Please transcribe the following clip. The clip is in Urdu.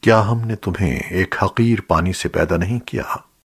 کیا ہم نے تمہیں ایک حقیر پانی سے پیدا نہیں کیا؟